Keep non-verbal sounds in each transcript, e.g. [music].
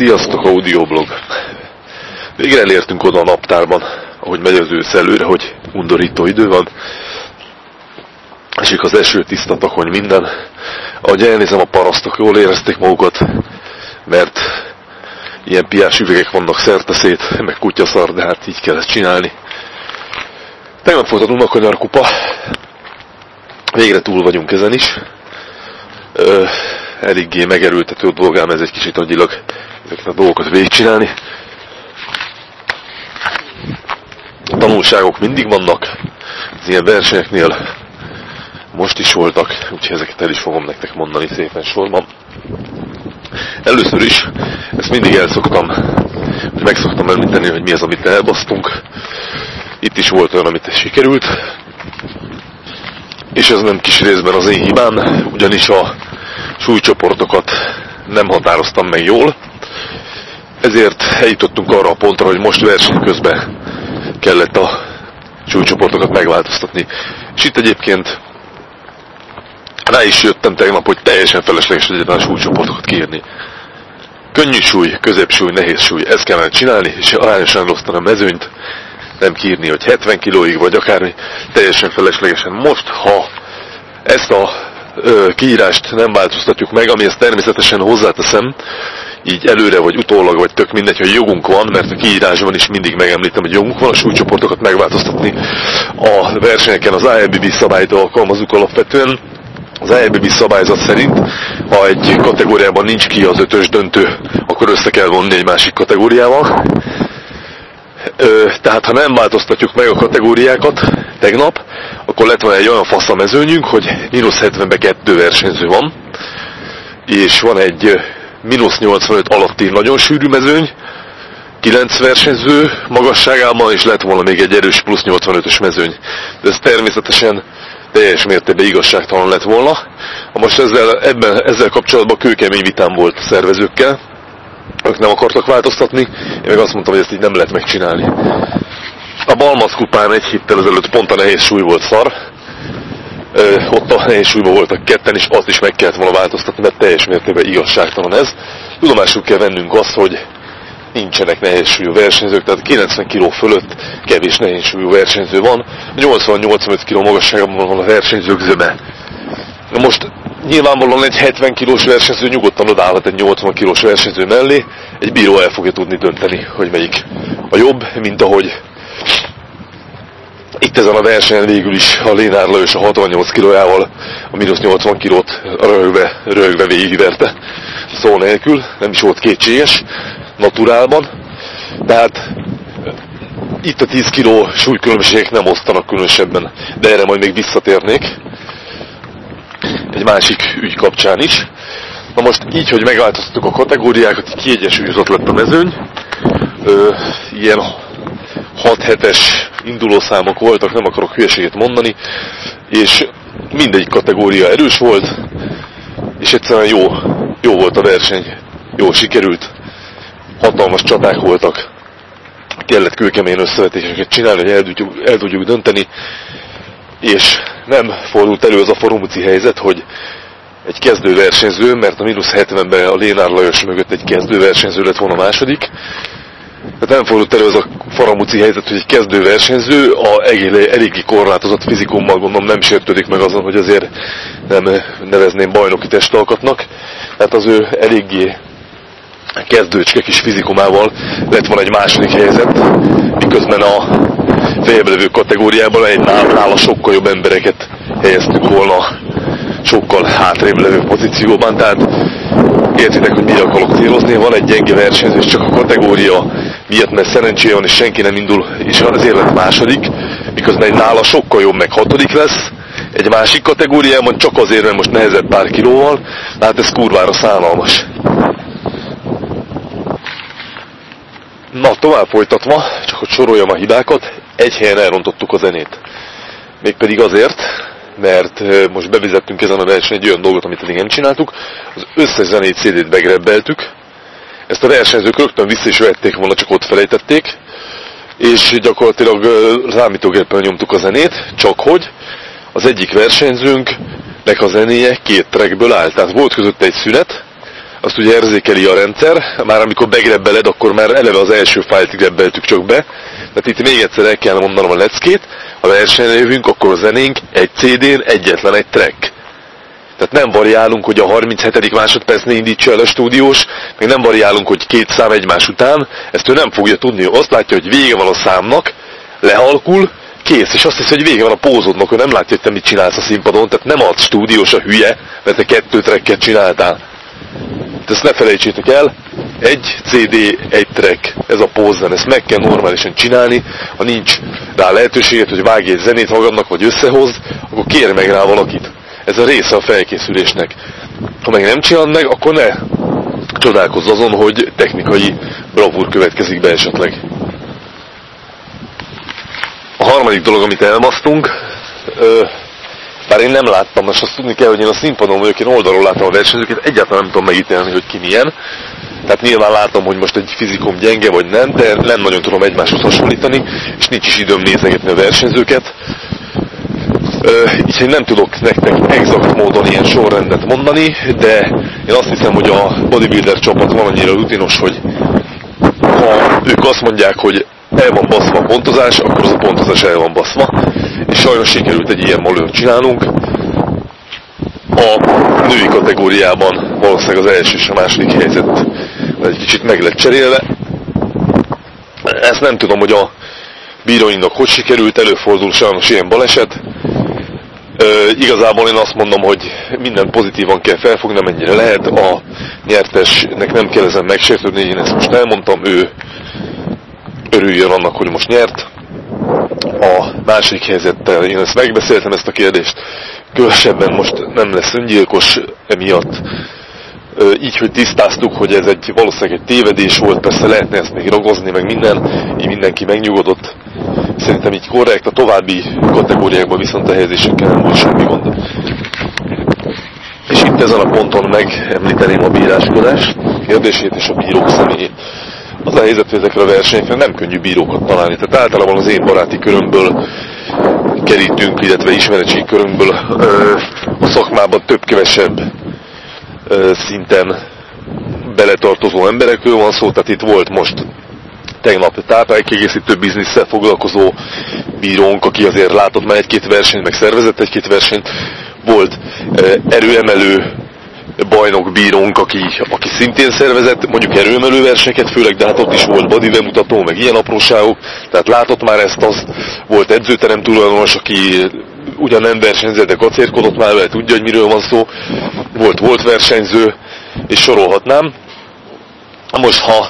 Sziasztok, audioblog! Végre elértünk oda a naptárban, ahogy megy az ősz előre, hogy undorító idő van. Esik az eső, tiszta takony minden. Ahogy elnézem, a parasztok jól érezték magukat, mert ilyen piás üvegek vannak szét, meg kutyaszar, de hát így kellett csinálni. Tegnap volt a Dunakanyarkupa, végre túl vagyunk ezen is. Ö, eléggé megerőltető dolgám ez egy kicsit agyilag ezeket a dolgokat végigcsinálni. Tanulságok mindig vannak, az ilyen versenyeknél most is voltak, úgyhogy ezeket el is fogom nektek mondani szépen sorban. Először is, ezt mindig elszoktam, hogy megszoktam említeni, hogy mi az, amit elbasztunk. Itt is volt olyan, amit sikerült, és ez nem kis részben az én hibám, ugyanis a súlycsoportokat nem határoztam meg jól, ezért eljutottunk arra a pontra, hogy most verseny közben kellett a súlycsoportokat megváltoztatni. És itt egyébként rá is jöttem tegnap, hogy teljesen felesleges egyetlen a súlycsoportokat kérni. Könnyű súly, középsúly, nehéz súly, ezt kellene csinálni, és arányosan elosztani a mezőnyt, nem kírni, hogy 70 kilóig vagy akármi, teljesen feleslegesen. Most, ha ezt a kiírást nem változtatjuk meg, ami ezt természetesen hozzáteszem, így előre vagy utólag, vagy tök mindegy, hogy jogunk van, mert a kiírásban is mindig megemlítem, hogy jogunk van a súlycsoportokat megváltoztatni. A versenyeken az ILBB szabályt alkalmazunk alapvetően, az ILBB szabályzat szerint, ha egy kategóriában nincs ki az ötös döntő, akkor össze kell vonni egy másik kategóriával. Tehát ha nem változtatjuk meg a kategóriákat tegnap, akkor lett volna egy olyan fasz a hogy mínusz 70-ben kettő versenyző van, és van egy mínusz 85 alatti nagyon sűrű mezőny, 9 versenyző magasságában, és lett volna még egy erős plusz 85-ös mezőny. De ez természetesen teljes mértékben igazságtalan lett volna. Most ezzel, ebben, ezzel kapcsolatban kőkemény vitám volt szervezőkkel, ők nem akartak változtatni, én meg azt mondtam, hogy ezt így nem lehet megcsinálni. A Balmaz kupán egy héttel ezelőtt pont a nehéz súly volt szar, Ö, ott a nehéz súlyban voltak ketten, és azt is meg kellett volna változtatni, mert teljes mértékben igazságtalan ez. Tudomásul kell vennünk azt, hogy nincsenek nehéz súlyú versenyzők, tehát 90 kg fölött kevés nehéz súlyú versenyző van, 80-85 kg magasságban van a versenyzők zöme. Most nyilvánvalóan egy 70 kilós versenyző nyugodtan odállhat egy 80 kilós versenyző mellé, egy bíró el fogja tudni dönteni, hogy melyik a jobb, mint ahogy itt ezen a versenyen végül is a Lénár Lajos a 68 kilójával a mínusz 80 kilót rögve, rögve végigverte szó nélkül, nem is volt kétséges, naturálban. Tehát itt a 10 kiló súlykülönbségek nem osztanak különösebben, de erre majd még visszatérnék egy másik ügy kapcsán is. Na most így, hogy megváltoztattuk a kategóriákat, kiegyensúlyozott lett a mezőny. Ö, ilyen 6-7-es indulószámok voltak, nem akarok hülyeséget mondani, és mindegyik kategória erős volt, és egyszerűen jó, jó volt a verseny, jó sikerült, hatalmas csaták voltak, kellett kőkemény összevetéseket csinálni, hogy el tudjuk, el tudjuk dönteni, és nem fordult elő az a forumuci helyzet, hogy egy kezdőversenyző, mert a mínusz 70-ben a Lénár Lajos mögött egy kezdőversenyző lett volna a második, tehát nem fordult elő az a faramuci helyzet, hogy egy kezdőversenyző a eléggé korlátozott fizikummal gondolom nem sértődik meg azon, hogy azért nem nevezném bajnoki testalkatnak. Tehát az ő eléggé kezdőcske kis fizikumával lett volna egy második helyzet, miközben a feljebb levő kategóriában egy nála sokkal jobb embereket helyeztük volna sokkal hátrébb levő pozícióban, tehát értitek, hogy mire akarok célozni, van egy gyenge versenyző, és csak a kategória miatt, mert szerencséje van, és senki nem indul, és azért lett második, miközben egy nála sokkal jobb, meg hatodik lesz, egy másik kategóriában csak azért, mert most nehezebb pár kilóval, hát ez kurvára szánalmas. Na, tovább folytatva, csak hogy soroljam a hibákat, egy helyen elrontottuk a zenét. Mégpedig azért, mert most bevezettünk ezen a versenyen egy olyan dolgot, amit eddig nem csináltuk. Az összes zenét CD-t begrebbeltük, ezt a versenyzők rögtön vissza is vették volna, csak ott felejtették, és gyakorlatilag számítógéppel nyomtuk a zenét, csak hogy az egyik versenyzőnknek a zenéje két trackből áll. Tehát volt között egy szünet, azt ugye érzékeli a rendszer, már amikor begrebbeled, akkor már eleve az első fájlt grebbeltük csak be. Tehát itt még egyszer el kell mondanom a leckét, ha versenyre jövünk, akkor a zenénk egy CD-n egyetlen egy track. Tehát nem variálunk, hogy a 37. másodpercnél indítsa el a stúdiós, még nem variálunk, hogy két szám egymás után, ezt ő nem fogja tudni. Azt látja, hogy vége van a számnak, lehalkul, kész, és azt hiszi, hogy vége van a pózodnak, ő nem látja, hogy te mit csinálsz a színpadon, tehát nem ad stúdiós a hülye, mert te kettő tracket csináltál. Ezt ne felejtsétek el, egy CD, egy track, ez a pózen, ezt meg kell normálisan csinálni, ha nincs rá lehetőséget, hogy vágj egy zenét magadnak, vagy összehoz, akkor kérj meg rá valakit. Ez a része a felkészülésnek. Ha meg nem csinálod meg, akkor ne csodálkozz azon, hogy technikai bravúr következik be esetleg. A harmadik dolog, amit elmasztunk, bár én nem láttam, most azt tudni kell, hogy én a színpadon vagyok, én oldalról látom a versenyzőket, egyáltalán nem tudom megítélni, hogy ki milyen. Tehát nyilván látom, hogy most egy fizikum gyenge vagy nem, de nem nagyon tudom egymáshoz hasonlítani, és nincs is időm nézegetni a versenyzőket. így nem tudok nektek exakt módon ilyen sorrendet mondani, de én azt hiszem, hogy a bodybuilder csapat van annyira rutinos, hogy ha ők azt mondják, hogy el van baszva a pontozás, akkor az a pontozás el van baszva. És sajnos sikerült egy ilyen malőt csinálnunk. A női kategóriában valószínűleg az első és a második helyzet egy kicsit meg lett cserélve. Ezt nem tudom, hogy a bíróinak hogy sikerült, előfordul sajnos ilyen baleset. Ö, igazából én azt mondom, hogy minden pozitívan kell felfogni, mennyire lehet. A nyertesnek nem kell ezen megsértődni, én ezt most elmondtam, ő örüljön annak, hogy most nyert. A másik helyzettel én ezt megbeszéltem ezt a kérdést, különösebben most nem lesz öngyilkos emiatt. Így, hogy tisztáztuk, hogy ez egy valószínűleg egy tévedés volt, persze lehetne ezt még ragozni, meg minden, így mindenki megnyugodott. Szerintem így korrekt, a további kategóriákban viszont a helyezésekkel nem volt semmi gond. És itt ezen a ponton megemlíteném a bíráskodás kérdését és a bírók személyét az a helyzet, hogy ezekre a versenyekre nem könnyű bírókat találni. Tehát általában az én baráti körömből kerítünk, illetve ismeretségi körömből a szakmában több-kevesebb szinten beletartozó emberekről van szó, tehát itt volt most tegnap táplálékkiegészítő bizniszsel foglalkozó bírónk, aki azért látott már egy-két versenyt, meg szervezett egy-két versenyt, volt erőemelő bajnok bírónk, aki, aki szintén szervezett mondjuk erőmelő versenyeket, főleg, de hát ott is volt body bemutató, meg ilyen apróságok, tehát látott már ezt, azt volt edzőterem tulajdonos, aki ugyan nem versenyzett, de kacérkodott már vele, tudja, hogy miről van szó, volt, volt versenyző, és sorolhatnám. Most, ha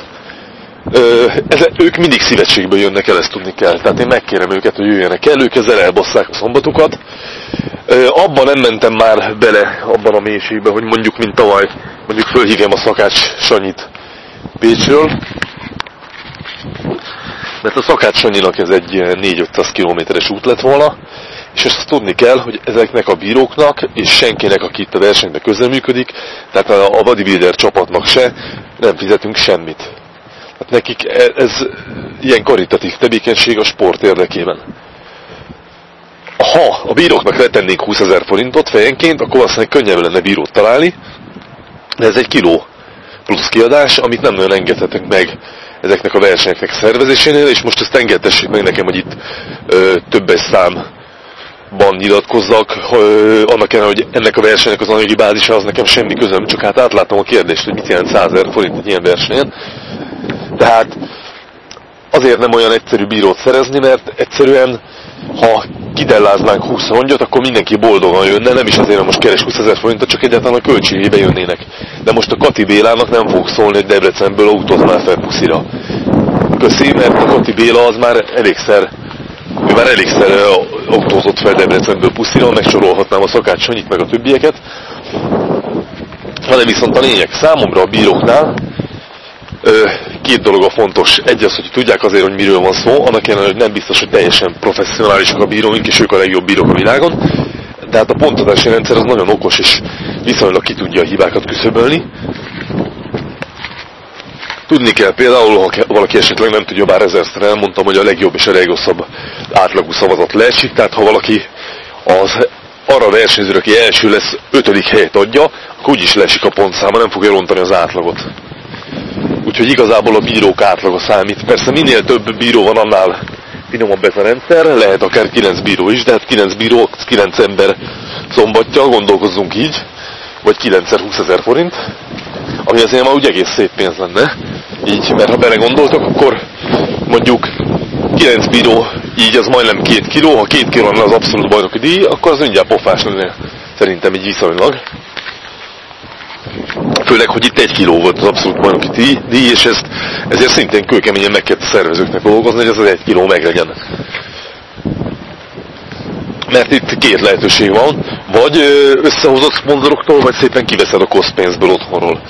ö, ez, ők mindig szívetségből jönnek el, ezt tudni kell. Tehát én megkérem őket, hogy jöjjenek el, ők ezzel elbasszák a szombatukat, abban nem mentem már bele, abban a mélységben, hogy mondjuk, mint tavaly, mondjuk fölhívjam a szakács Sanyit Pécsről, mert a szakács Sanyinak ez egy 4-500 kilométeres út lett volna, és ezt tudni kell, hogy ezeknek a bíróknak, és senkinek, aki itt a versenyben közreműködik, tehát a bodybuilder csapatnak se, nem fizetünk semmit. Nekik e- ez ilyen karitatív tevékenység a sport érdekében ha a bíróknak letennénk 20 ezer forintot fejenként, akkor valószínűleg könnyebb lenne bírót találni, de ez egy kiló plusz kiadás, amit nem nagyon engedhetünk meg ezeknek a versenyeknek szervezésénél, és most ezt engedtessék meg nekem, hogy itt többes számban nyilatkozzak, ö, annak ellenére, hogy ennek a versenynek az anyagi bázisa az nekem semmi közöm, csak hát átlátom a kérdést, hogy mit jelent 100 ezer forint egy ilyen versenyen. Tehát azért nem olyan egyszerű bírót szerezni, mert egyszerűen ha kidelláznánk 20 rongyot, akkor mindenki boldogan jönne, nem is azért, hogy most keres 20 ezer forintot, csak egyáltalán a költségébe jönnének. De most a Kati Bélának nem fog szólni, hogy Debrecenből autóz már fel puszira. Köszi, mert a Kati Béla az már elégszer, ő már elégszer autózott fel Debrecenből puszira, megsorolhatnám a Szakács Sanyit, meg a többieket. Hanem viszont a lényeg számomra a bíróknál, két dolog a fontos. Egy az, hogy tudják azért, hogy miről van szó, annak ellenére, hogy nem biztos, hogy teljesen professzionálisak a bíróink, és ők a legjobb bírók a világon. Tehát a pontozási rendszer az nagyon okos, és viszonylag ki tudja a hibákat küszöbölni. Tudni kell például, ha valaki esetleg nem tudja, bár ezerszer elmondtam, hogy a legjobb és a legrosszabb átlagú szavazat leesik, tehát ha valaki az arra a versenyzőre, aki első lesz, ötödik helyet adja, akkor úgyis lesik a pontszáma, nem fogja rontani az átlagot. Úgyhogy igazából a bírók átlaga számít. Persze minél több bíró van, annál finomabb ez a rendszer, lehet akár 9 bíró is, de hát 9 bíró, 9 ember szombatja, gondolkozzunk így, vagy 9 20 ezer forint, ami azért már úgy egész szép pénz lenne. Így, mert ha belegondoltok, akkor mondjuk 9 bíró, így az majdnem 2 kiló, ha 2 kiló lenne az abszolút bajnoki díj, akkor az mindjárt pofás lenne, szerintem így viszonylag. Főleg, hogy itt egy kiló volt az abszolút bajnoki díj, és ezt, ezért szintén kőkeményen meg kellett a szervezőknek dolgozni, hogy ez az egy kiló meglegyen. Mert itt két lehetőség van, vagy összehozott szponzoroktól, vagy szépen kiveszed a koszpénzből otthonról.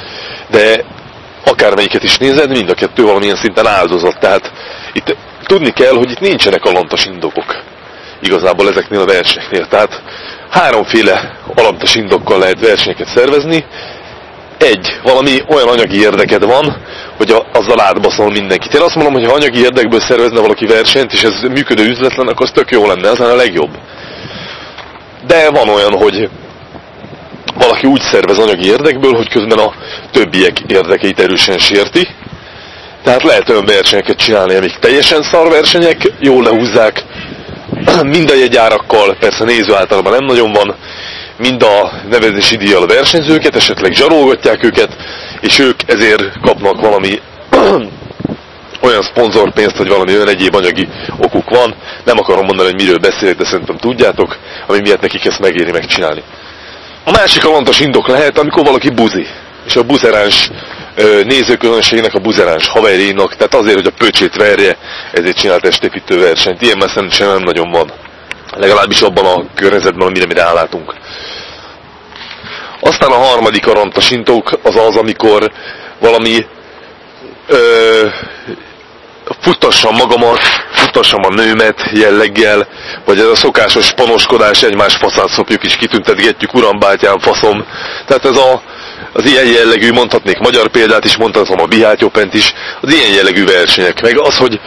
De akármelyiket is nézed, mind a kettő valamilyen szinten áldozat. Tehát itt tudni kell, hogy itt nincsenek alantas indokok igazából ezeknél a versenyeknél. Tehát háromféle alantas indokkal lehet versenyeket szervezni. Egy, valami olyan anyagi érdeked van, hogy a, azzal átbaszol mindenkit. Én azt mondom, hogy ha anyagi érdekből szervezne valaki versenyt, és ez működő üzletlen, akkor az tök jó lenne, az lenne a legjobb. De van olyan, hogy valaki úgy szervez anyagi érdekből, hogy közben a többiek érdekeit erősen sérti. Tehát lehet olyan versenyeket csinálni, amik teljesen szar versenyek, jól lehúzzák, [clears throat] mind a jegyárakkal, persze néző általában nem nagyon van, mind a nevezési díjjal a versenyzőket, esetleg zsarolgatják őket, és ők ezért kapnak valami [clears throat] olyan szponzorpénzt, vagy valami olyan egyéb anyagi okuk van. Nem akarom mondani, hogy miről beszélek, de szerintem tudjátok, ami miatt nekik ezt megéri megcsinálni. A másik alantas indok lehet, amikor valaki buzi, és a buzeráns nézőközönségnek a buzeráns haverjénak, tehát azért, hogy a pöcsét verje, ezért csinált estépítő versenyt. Ilyen már szerintem nem nagyon van. Legalábbis abban a környezetben, amire mi rálátunk. Aztán a harmadik arantasintók az az, amikor valami ö, futtassam magamat, futtassam a nőmet jelleggel, vagy ez a szokásos panoskodás, egymás faszát szopjuk és kitüntetgetjük, uram, bátyám, faszom. Tehát ez a, az ilyen jellegű, mondhatnék magyar példát is, mondhatom a Bihát Opent is, az ilyen jellegű versenyek. Meg az, hogy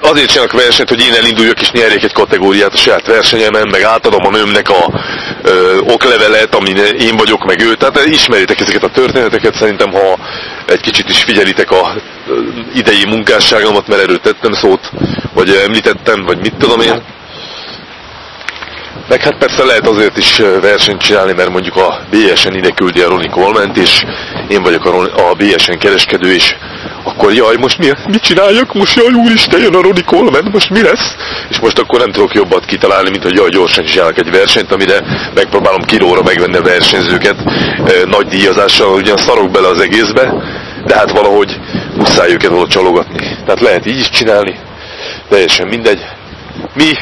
azért csinálok versenyt, hogy én elinduljak és nyerjek egy kategóriát a saját versenyemen, meg átadom a nőmnek a ö, oklevelet, amin én vagyok, meg ő. Tehát ismeritek ezeket a történeteket, szerintem ha egy kicsit is figyelitek a idei munkásságomat, mert erről tettem szót, vagy említettem, vagy mit tudom én. Meg hát persze lehet azért is versenyt csinálni, mert mondjuk a BSN ide küldi a Ronnie Coleman és én vagyok a, a BSN kereskedő, és akkor jaj, most mi, mit csináljak? Most jaj, úristen, jön a Ronnie Coleman, most mi lesz? És most akkor nem tudok jobbat kitalálni, mint hogy jaj, gyorsan csinálok egy versenyt, amire megpróbálom kilóra megvenni a versenyzőket nagy díjazással, ugyan szarok bele az egészbe, de hát valahogy muszáj őket volna csalogatni. Tehát lehet így is csinálni, teljesen mindegy. Mi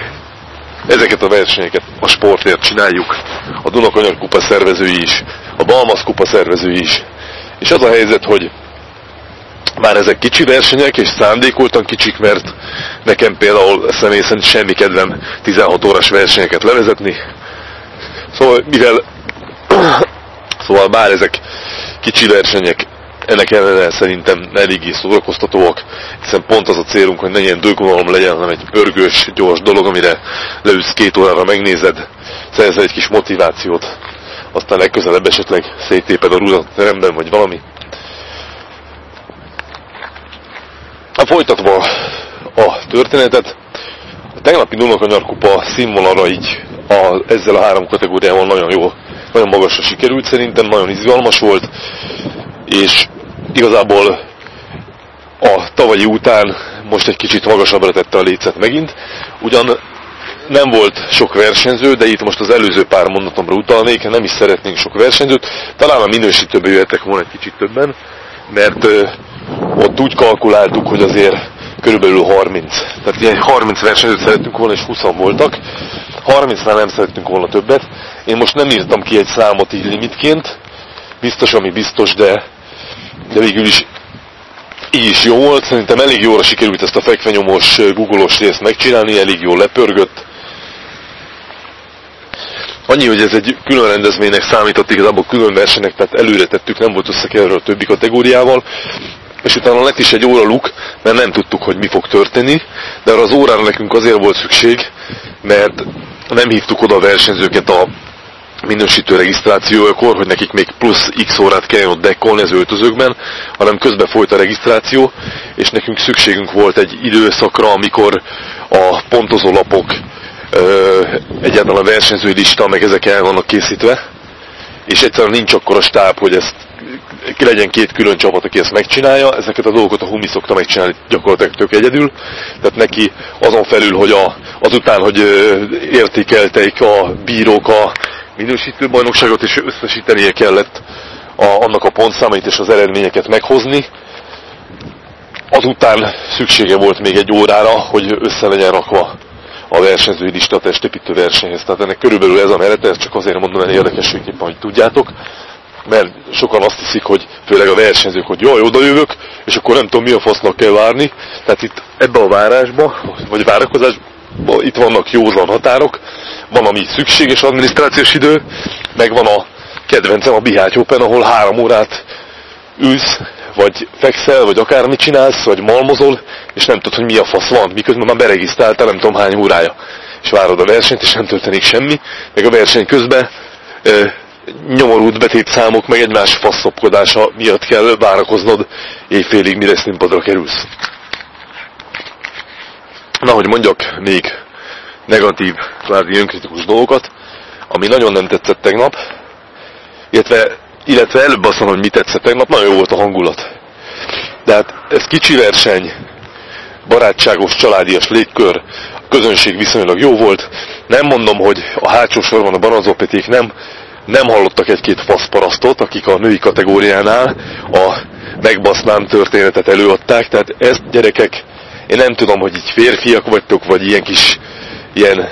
ezeket a versenyeket a sportért csináljuk, a Dunakanyar kupa szervezői is, a Balmaz kupa szervezői is. És az a helyzet, hogy már ezek kicsi versenyek, és szándékoltan kicsik, mert nekem például személy szerint semmi kedvem 16 órás versenyeket levezetni. Szóval, mivel [coughs] szóval bár ezek kicsi versenyek, ennek ellenére szerintem eléggé szórakoztatóak, hiszen pont az a célunk, hogy ne ilyen dögvonalom legyen, hanem egy pörgős, gyors dolog, amire leülsz két órára, megnézed, szerzel egy kis motivációt, aztán legközelebb esetleg széttéped a rudat teremben, vagy valami. Hát folytatva a történetet, a tegnapi Dunakanyar kupa színvonalra így a, ezzel a három kategóriával nagyon jó, nagyon magasra sikerült szerintem, nagyon izgalmas volt, és igazából a tavalyi után most egy kicsit magasabbra tette a lécet megint. Ugyan nem volt sok versenyző, de itt most az előző pár mondatomra utalnék, nem is szeretnénk sok versenyzőt, talán a minősítőbe jöttek volna egy kicsit többen, mert ott úgy kalkuláltuk, hogy azért körülbelül 30. Tehát ilyen 30 versenyzőt szerettünk volna, és 20 voltak. 30-nál nem szerettünk volna többet. Én most nem írtam ki egy számot így limitként, biztos, ami biztos, de de végül is így is jó volt, szerintem elég jóra sikerült ezt a fekvenyomos, googleos részt megcsinálni, elég jól lepörgött. Annyi, hogy ez egy külön rendezvénynek számított, igazából külön versenynek, tehát előre tettük, nem volt összekerülve a többi kategóriával, és utána lett is egy óra luk, mert nem tudtuk, hogy mi fog történni, de arra az órára nekünk azért volt szükség, mert nem hívtuk oda a versenyzőket a minősítő regisztrációkor, hogy nekik még plusz x órát kell ott dekkolni az öltözőkben, hanem közben folyt a regisztráció, és nekünk szükségünk volt egy időszakra, amikor a pontozólapok, egyáltalán a versenyzői lista, meg ezek el vannak készítve, és egyszerűen nincs akkor a stáb, hogy ezt legyen két külön csapat, aki ezt megcsinálja, ezeket a dolgokat a Humi szokta megcsinálni gyakorlatilag tök egyedül, tehát neki azon felül, hogy a, azután, hogy értékelteik a bírók a minősítő bajnokságot, és összesítenie kellett a, annak a pontszámait és az eredményeket meghozni, azután szüksége volt még egy órára, hogy össze legyen rakva a versenyzői lista testépítő versenyhez. Tehát ennek körülbelül ez a merete, ezt csak azért mondom el érdekességképpen, hogy tudjátok, mert sokan azt hiszik, hogy főleg a versenyzők, hogy jaj, oda jövök, és akkor nem tudom mi a fasznak kell várni. Tehát itt ebbe a várásba, vagy várakozásba, itt vannak józan határok, van ami szükséges adminisztrációs idő, meg van a kedvencem a Bihágy Open, ahol három órát ülsz, vagy fekszel, vagy akármit csinálsz, vagy malmozol, és nem tudod, hogy mi a fasz van, miközben már beregisztráltál nem tudom hány órája. És várod a versenyt, és nem történik semmi, meg a verseny közben nyomorult betétszámok, meg egymás faszopkodása miatt kell várakoznod éjfélig, mire színpadra kerülsz. Na, hogy mondjak még negatív, kvázi önkritikus dolgokat, ami nagyon nem tetszett tegnap, illetve, illetve előbb azt mondom, hogy mi tetszett tegnap, nagyon jó volt a hangulat. De hát ez kicsi verseny, barátságos, családias légkör, a közönség viszonylag jó volt. Nem mondom, hogy a hátsó sorban a baranzópeték nem nem hallottak egy-két faszparasztot, akik a női kategóriánál a megbasznám történetet előadták, tehát ezt gyerekek, én nem tudom, hogy így férfiak vagytok, vagy ilyen kis, ilyen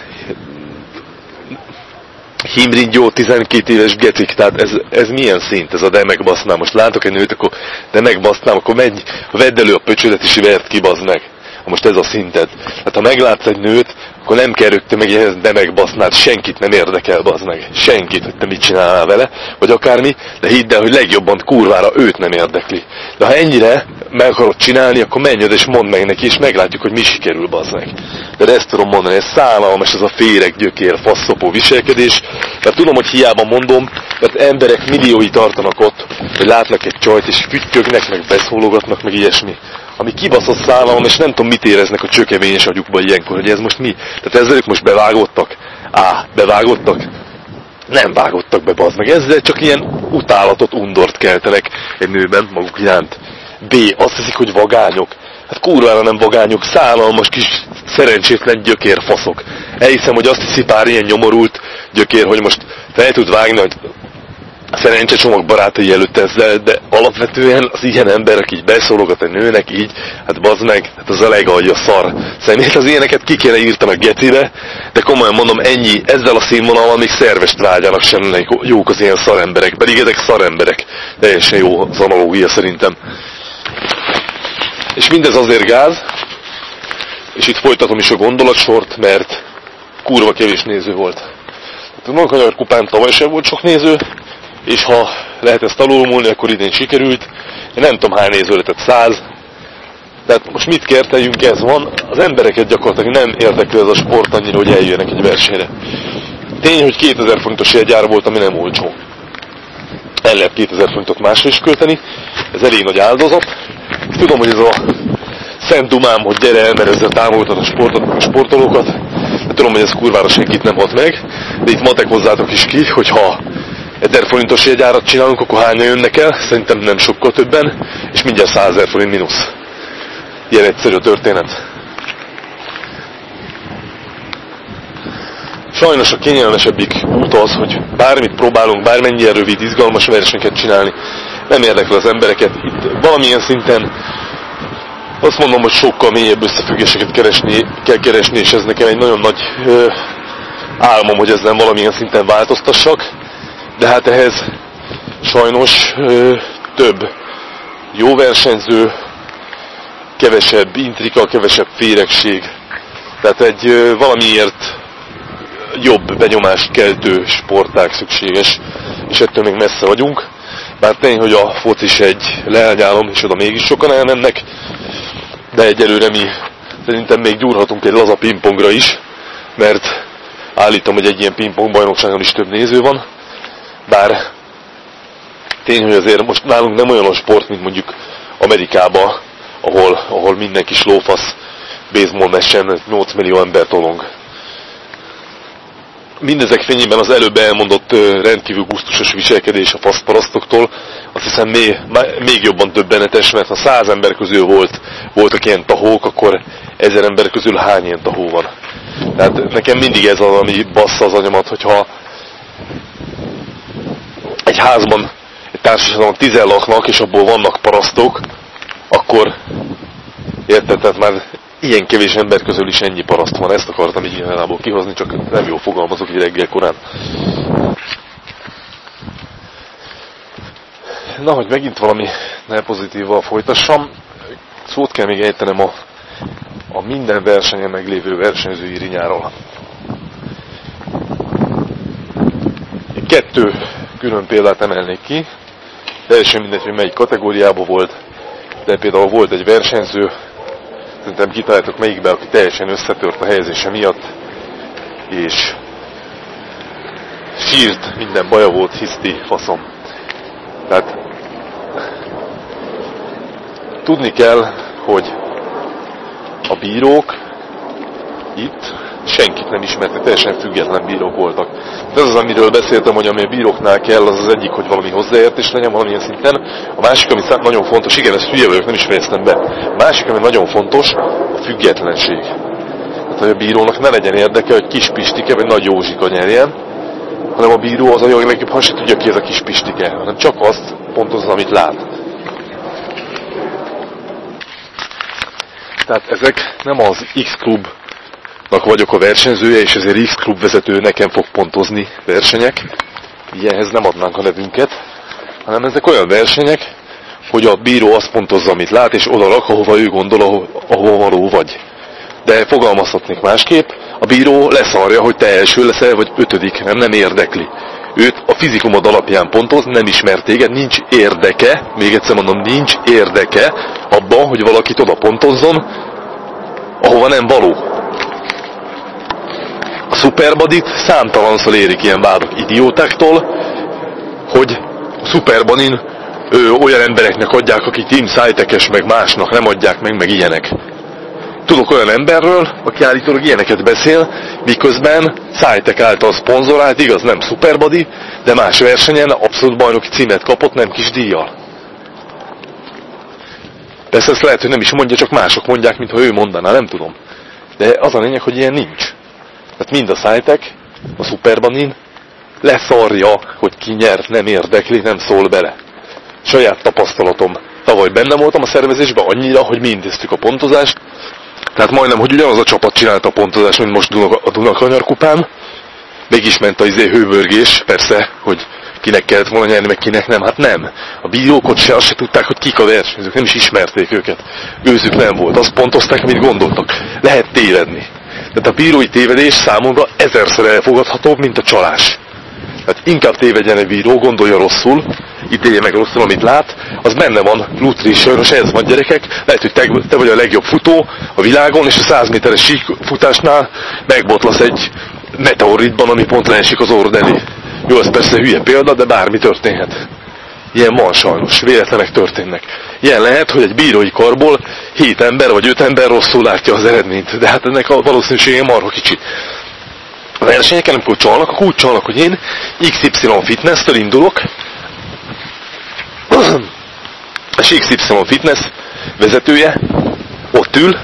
himringyó 12 éves gecik, tehát ez, ez milyen szint, ez a de megbasznám, most látok egy nőt, akkor de megbasznám, akkor menj, vedd elő a pöcsödet és vert ki, meg. Most ez a szinted. Hát ha meglátsz egy nőt, akkor nem kell rögtön meg, de megbasznád, senkit nem érdekel, bazd meg. Senkit, hogy te mit csinálnál vele, vagy akármi, de hidd el, hogy legjobban kurvára őt nem érdekli. De ha ennyire meg akarod csinálni, akkor menj oda és mondd meg neki, és meglátjuk, hogy mi sikerül, bazd meg. De ezt tudom mondani, ez szállalmas, ez a féreg, gyökér, faszopó viselkedés, mert tudom, hogy hiába mondom, mert emberek milliói tartanak ott, hogy látnak egy csajt, és füttyögnek, meg beszólogatnak, meg ilyesmi ami kibaszott szállam, és nem tudom mit éreznek a csökeményes agyukban ilyenkor, hogy ez most mi. Tehát ezzel ők most bevágottak? Á, bevágottak? Nem vágottak be, bazd meg. Ezzel csak ilyen utálatot, undort keltenek egy nőben maguk iránt. B. Azt hiszik, hogy vagányok. Hát kurvára nem vagányok, szállalmas kis szerencsétlen gyökér faszok. Elhiszem, hogy azt hiszi pár ilyen nyomorult gyökér, hogy most fel tud vágni, hogy szerencse csomag barátai előtt ezzel, de alapvetően az ilyen ember, aki így beszólogat egy nőnek így, hát bazd meg, hát az a legalja szar. Szerintem az ilyeneket ki kéne írtani a gecibe, de komolyan mondom, ennyi, ezzel a színvonalon még szerves trágyának sem jók az ilyen szar emberek, pedig ezek szar emberek. Teljesen jó az analógia szerintem. És mindez azért gáz, és itt folytatom is a gondolatsort, mert kurva kevés néző volt. A Nagykanyar kupán tavaly sem volt sok néző, és ha lehet ezt alulmúlni, akkor idén sikerült. Én nem tudom hány néző lett, száz. Tehát most mit kérteljünk, ez van. Az embereket gyakorlatilag nem érdekli ez a sport annyira, hogy eljönnek egy versenyre. Tény, hogy 2000 fontos jegyár volt, ami nem olcsó. El lehet 2000 fontot másra is költeni. Ez elég nagy áldozat. Tudom, hogy ez a szent dumám, hogy gyere el, mert ezzel támogatod a sportot, a sportolókat. De tudom, hogy ez kurvára senkit nem hat meg. De itt matek hozzátok is ki, hogyha 1000 forintos jegyárat csinálunk, akkor hányan jönnek el? Szerintem nem sokkal többen, és mindjárt 100 ezer forint mínusz. Ilyen egyszerű a történet. Sajnos a kényelmesebbik út az, hogy bármit próbálunk, bármennyire rövid, izgalmas versenyeket csinálni, nem érdekel az embereket. Itt valamilyen szinten azt mondom, hogy sokkal mélyebb összefüggéseket keresni, kell keresni, és ez nekem egy nagyon nagy ö, álmom, hogy ezzel valamilyen szinten változtassak de hát ehhez sajnos ö, több jó versenyző, kevesebb intrika, kevesebb féregség. Tehát egy ö, valamiért jobb benyomást keltő sportág szükséges, és ettől még messze vagyunk. Bár tény, hogy a focis egy leányálom, és oda mégis sokan elmennek, de egyelőre mi szerintem még gyúrhatunk egy laza pingpongra is, mert állítom, hogy egy ilyen pingpong bajnokságon is több néző van, Bár tény, hogy azért most nálunk nem olyan a sport, mint mondjuk Amerikába, ahol, ahol mindenki slófasz, baseball meccsen 8 millió ember tolong. Mindezek fényében az előbb elmondott rendkívül gusztusos viselkedés a faszparasztoktól, azt hiszem még, még jobban döbbenetes, mert ha száz ember közül volt, voltak ilyen tahók, akkor ezer ember közül hány ilyen tahó van. Tehát nekem mindig ez az, ami bassza az anyamat, hogyha egy házban, egy társaságban tizen laknak, és abból vannak parasztok, akkor érted, tehát már ilyen kevés ember közül is ennyi paraszt van, ezt akartam így igazából kihozni, csak nem jó fogalmazok így reggel korán. Na, hogy megint valami ne pozitívval folytassam, szót kell még ejtenem a, a minden versenyen meglévő versenyző irinyáról. Kettő külön példát emelnék ki, teljesen mindegy, hogy melyik kategóriában volt, de például volt egy versenyző, szerintem kitaláltok melyikbe, aki teljesen összetört a helyezése miatt, és sírt, minden baja volt, hiszti, faszom. Tehát tudni kell, hogy a bírók itt senkit nem ismertek, teljesen független bírók voltak. De ez az, amiről beszéltem, hogy ami a bíróknál kell, az az egyik, hogy valami hozzáértés legyen valamilyen szinten. A másik, ami nagyon fontos, igen, ezt hülye vagyok, nem is fejeztem be. A másik, ami nagyon fontos, a függetlenség. Tehát, hogy a bírónak ne legyen érdeke, hogy kis Pistike vagy Nagy Józsika nyerjen, hanem a bíró az a legjobb, ha se tudja ki ez a kis Pistike, hanem csak azt pontozza, amit lát. Tehát ezek nem az X-klub vagyok a versenyzője, és ezért X klub vezető nekem fog pontozni versenyek. Ilyenhez nem adnánk a nevünket, hanem ezek olyan versenyek, hogy a bíró azt pontozza, amit lát, és oda rak, ahova ő gondol, ahova való vagy. De fogalmazhatnék másképp, a bíró leszarja, hogy te első leszel, vagy ötödik, nem, nem érdekli. Őt a fizikumod alapján pontoz, nem ismer téged, nincs érdeke, még egyszer mondom, nincs érdeke abban, hogy valakit oda pontozzon, ahova nem való. Superbadit számtalanszor érik ilyen vádak idiótáktól, hogy a Superbadin ő, olyan embereknek adják, akik Team Szájtekes, meg másnak nem adják meg, meg ilyenek. Tudok olyan emberről, aki állítólag ilyeneket beszél, miközben Szájtek által szponzorált, igaz nem Superbody, de más versenyen abszolút bajnoki címet kapott, nem kis díjjal. Persze ezt lehet, hogy nem is mondja, csak mások mondják, mintha ő mondaná, nem tudom. De az a lényeg, hogy ilyen nincs. Tehát mind a szájtek, a szuperbanin leszarja, hogy ki nyert, nem érdekli, nem szól bele. Saját tapasztalatom. Tavaly benne voltam a szervezésben annyira, hogy mi intéztük a pontozást, tehát majdnem, hogy ugyanaz a csapat csinálta a pontozást, mint most a Dunakanyar kupán. Mégis ment az izé hőbörgés, persze, hogy kinek kellett volna nyerni, meg kinek nem. Hát nem. A bírók ott se azt se tudták, hogy kik a versenyzők, nem is ismerték őket. Őzük nem volt, azt pontozták, amit gondoltak. Lehet tévedni. Tehát a bírói tévedés számomra ezerszer elfogadhatóbb, mint a csalás. Tehát inkább tévedjen egy bíró, gondolja rosszul, ítélje meg rosszul, amit lát, az benne van Lutri sajnos ez van gyerekek, lehet, hogy te, te vagy a legjobb futó a világon, és a 100 méteres futásnál megbotlasz egy meteoritban, ami pont leesik az orrod elé. Jó, ez persze hülye példa, de bármi történhet. Ilyen van sajnos, véletlenek történnek. Ilyen lehet, hogy egy bírói karból hét ember vagy öt ember rosszul látja az eredményt, de hát ennek a valószínűsége marha kicsi. A versenyeken, amikor csalnak, akkor úgy csalnak, hogy én XY fitness-től indulok, [clears throat] és XY fitness vezetője ott ül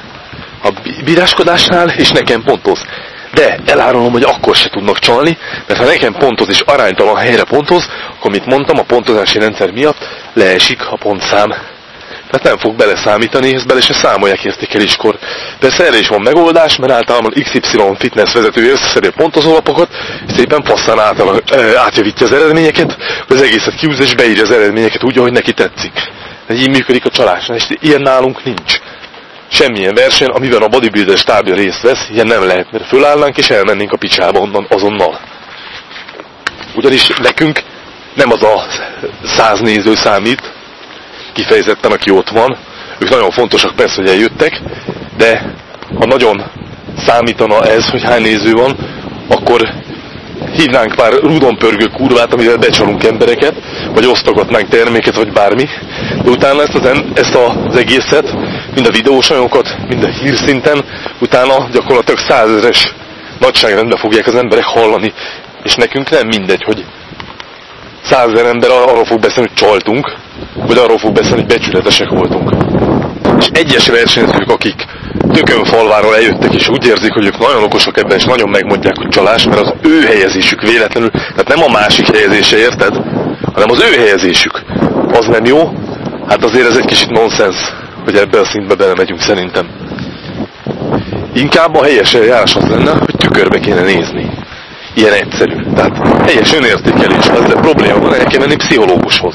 a bíráskodásnál, és nekem pontoz. De elárulom, hogy akkor se tudnak csalni, mert ha nekem pontoz és aránytalan helyre pontoz, akkor, mint mondtam, a pontozási rendszer miatt leesik a pontszám. Tehát nem fog beleszámítani, és bele se számolják értékeléskor. Persze erre is van megoldás, mert általában XY fitness vezetője összeszedi a pontozólapokat, szépen passzán által, átjavítja az eredményeket, az egészet kiúzza és beírja az eredményeket úgy, ahogy neki tetszik. Így működik a csalás, és ilyen nálunk nincs semmilyen verseny, amiben a bodybuilder stábja részt vesz, ilyen nem lehet, mert fölállnánk és elmennénk a picsába onnan azonnal. Ugyanis nekünk nem az a száz néző számít, kifejezetten, aki ott van, ők nagyon fontosak persze, hogy eljöttek, de ha nagyon számítana ez, hogy hány néző van, akkor hívnánk pár rudon pörgő kurvát, amivel becsalunk embereket, vagy osztogatnánk terméket, vagy bármi, de utána ezt az, ezt az egészet, mind a videós anyagokat, mind a hírszinten, utána gyakorlatilag százezeres nagyságrendben fogják az emberek hallani, és nekünk nem mindegy, hogy százezer ember arról fog beszélni, hogy csaltunk, vagy arról fog beszélni, hogy becsületesek voltunk. És egyes versenyzők, akik tökön falváról eljöttek, és úgy érzik, hogy ők nagyon okosak ebben, és nagyon megmondják, hogy csalás, mert az ő helyezésük véletlenül, tehát nem a másik helyezése, érted? Hanem az ő helyezésük. Az nem jó, hát azért ez egy kicsit nonsens, hogy ebbe a szintbe belemegyünk szerintem. Inkább a helyes eljárás az lenne, hogy tükörbe kéne nézni. Ilyen egyszerű. Tehát helyes önértékelés, az de probléma van, el kell menni pszichológushoz.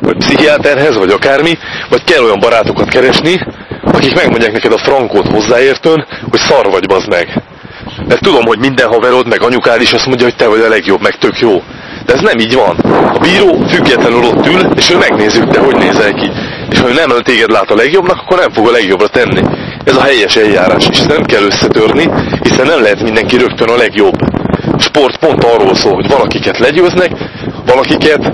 Vagy pszichiáterhez, vagy akármi, vagy kell olyan barátokat keresni, akik megmondják neked a frankót hozzáértőn, hogy szar vagy bazd meg. Mert tudom, hogy minden haverod, meg anyukád is azt mondja, hogy te vagy a legjobb, meg tök jó. De ez nem így van. A bíró függetlenül ott ül, és ő megnézi, hogy te hogy nézel ki. És ha ő nem téged lát a legjobbnak, akkor nem fog a legjobbra tenni. Ez a helyes eljárás, és ezt nem kell összetörni, hiszen nem lehet mindenki rögtön a legjobb. Sport pont arról szól, hogy valakiket legyőznek, valakiket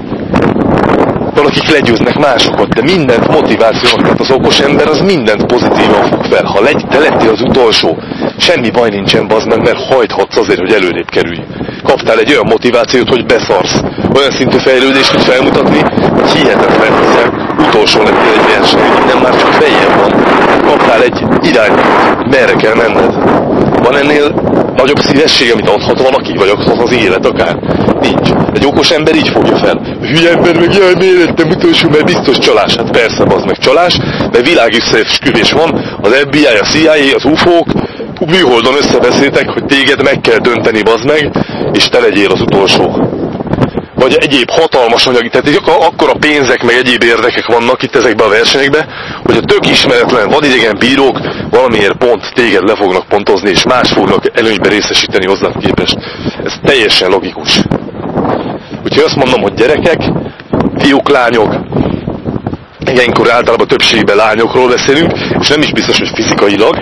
valakik legyőznek másokat, de mindent motivációnak, tehát az okos ember az mindent pozitívan fog fel. Ha legy, te lettél az utolsó, semmi baj nincsen bazd mert hajthatsz azért, hogy előrébb kerülj. Kaptál egy olyan motivációt, hogy beszarsz. Olyan szintű fejlődést tud felmutatni, hogy hihetetlen, hiszen utolsó lettél egy verseny, nem már csak fejjel van. Kaptál egy irányt, merre kell menned. Van ennél nagyobb szívesség, amit adhat valaki, vagy adhat az élet akár? Nincs. Egy okos ember így fogja fel. A hülye ember meg, jaj, miért lettem utolsó, mert biztos csalás. Hát persze, az meg csalás, de világösszeesküvés van, az FBI, a CIA, az UFO-k, műholdon összebeszéltek, hogy téged meg kell dönteni, bazd meg, és te legyél az utolsó vagy egyéb hatalmas anyagi, tehát akkor a pénzek meg egyéb érdekek vannak itt ezekben a versenyekben, hogy a tök ismeretlen vadidegen bírók valamiért pont téged le fognak pontozni, és más fognak előnybe részesíteni hozzád képest. Ez teljesen logikus. Úgyhogy azt mondom, hogy gyerekek, fiúk, lányok, ilyenkor általában többségben lányokról beszélünk, és nem is biztos, hogy fizikailag,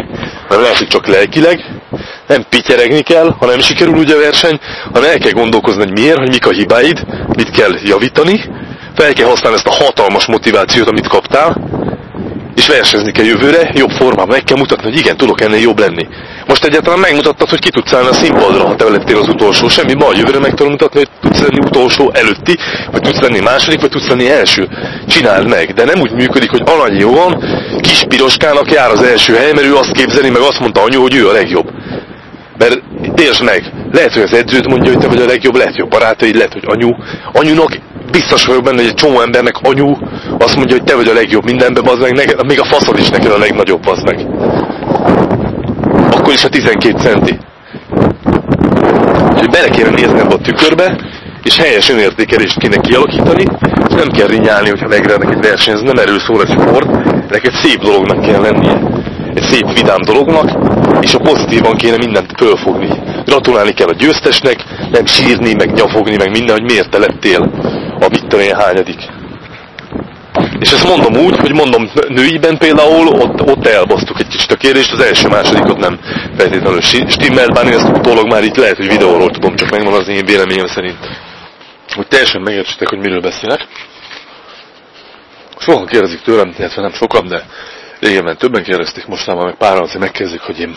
hanem lehet, hogy csak lelkileg, nem pityeregni kell, ha nem sikerül ugye a verseny, hanem el kell gondolkozni, hogy miért, hogy mik a hibáid, mit kell javítani, fel kell használni ezt a hatalmas motivációt, amit kaptál, és versenyezni kell jövőre, jobb formában meg kell mutatni, hogy igen, tudok ennél jobb lenni. Most egyáltalán megmutattad, hogy ki tudsz állni a színpadra, ha te lettél az utolsó. Semmi baj, jövőre meg tudod mutatni, hogy tudsz lenni utolsó előtti, vagy tudsz lenni második, vagy tudsz lenni első. Csináld meg, de nem úgy működik, hogy alany jó van, kis piroskának jár az első hely, mert ő azt képzeli, meg azt mondta anyu, hogy ő a legjobb. Mert értsd meg, lehet, hogy az edződ mondja, hogy te vagy a legjobb, lehet, hogy a barátaid, lehet, hogy anyu. Anyunak biztos vagyok benne, hogy egy csomó embernek anyu azt mondja, hogy te vagy a legjobb mindenben, az meg, neked, még a faszod is neked a legnagyobb, az meg. Akkor is a 12 centi. Úgyhogy bele kéne nézni ebbe a tükörbe, és helyes önértékelést kéne kialakítani, és nem kell rinyálni, hogyha megrennek egy verseny, ez nem erről szól a sport, neked szép dolognak kell lennie egy szép vidám dolognak, és a pozitívan kéne mindent fölfogni. Gratulálni kell a győztesnek, nem sírni, meg nyafogni, meg minden, hogy miért te lettél a mit hányadik. És ezt mondom úgy, hogy mondom, nőiben például ott, ott elbasztuk egy kicsit a kérdést, az első másodikot nem feltétlenül stimmelt, bár én ezt utólag már itt lehet, hogy videóról tudom csak megmondani az én véleményem szerint. Hogy teljesen megértsetek, hogy miről beszélek. Sokan kérdezik tőlem, illetve nem sokan, de Régebben többen kérdezték, mostanában meg páran azért megkezdik, hogy én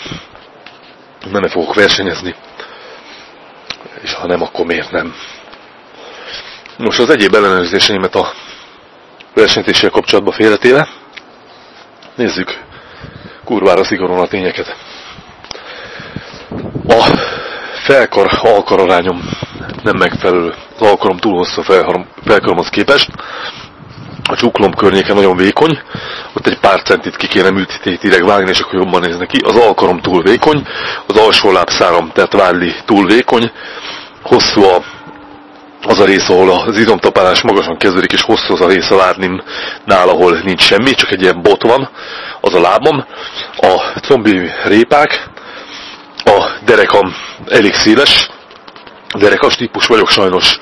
nem fogok versenyezni. És ha nem, akkor miért nem? Most az egyéb ellenőrzéseimet a versenytéssel kapcsolatban félretéve, nézzük kurvára szigorúan a tényeket. A felkar alkararányom nem megfelelő. Az alkarom túl hosszú felkaromhoz képest a csuklom környéke nagyon vékony, ott egy pár centit ki kéne műtétileg vágni, és akkor jobban néznek ki. Az alkarom túl vékony, az alsó lábszáram, tehát válli túl vékony, hosszú a, az a rész, ahol az izomtapálás magasan kezdődik, és hosszú az a rész a lábnimnál, ahol nincs semmi, csak egy ilyen bot van, az a lábam. A combi répák, a derekam elég széles, derekas típus vagyok sajnos,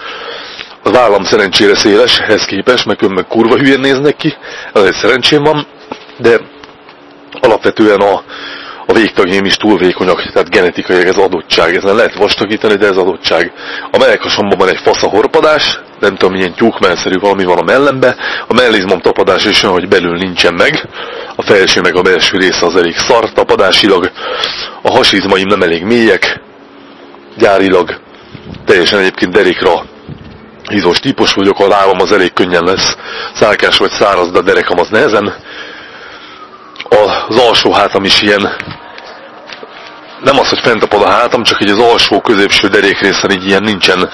a vállam szerencsére széles, ehhez képest, meg meg kurva hülyen néznek ki, azért szerencsém van, de alapvetően a, a végtagjaim is túl vékonyak, tehát genetikai ez adottság, ezen lehet vastagítani, de ez adottság. A melkasomban van egy fasz a horpadás, nem tudom, milyen tyúkmelszerű valami van a mellembe, a mellizmom tapadás is olyan, hogy belül nincsen meg, a felső meg a belső része az elég szar tapadásilag, a hasizmaim nem elég mélyek, gyárilag, teljesen egyébként derékra hízós típus vagyok, a lábam az elég könnyen lesz szálkás vagy száraz, de a derekam az nehezen. Az alsó hátam is ilyen, nem az, hogy fent a hátam, csak így az alsó középső derékrészen így ilyen nincsen